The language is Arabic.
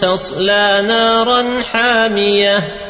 تصلى نارا حامية.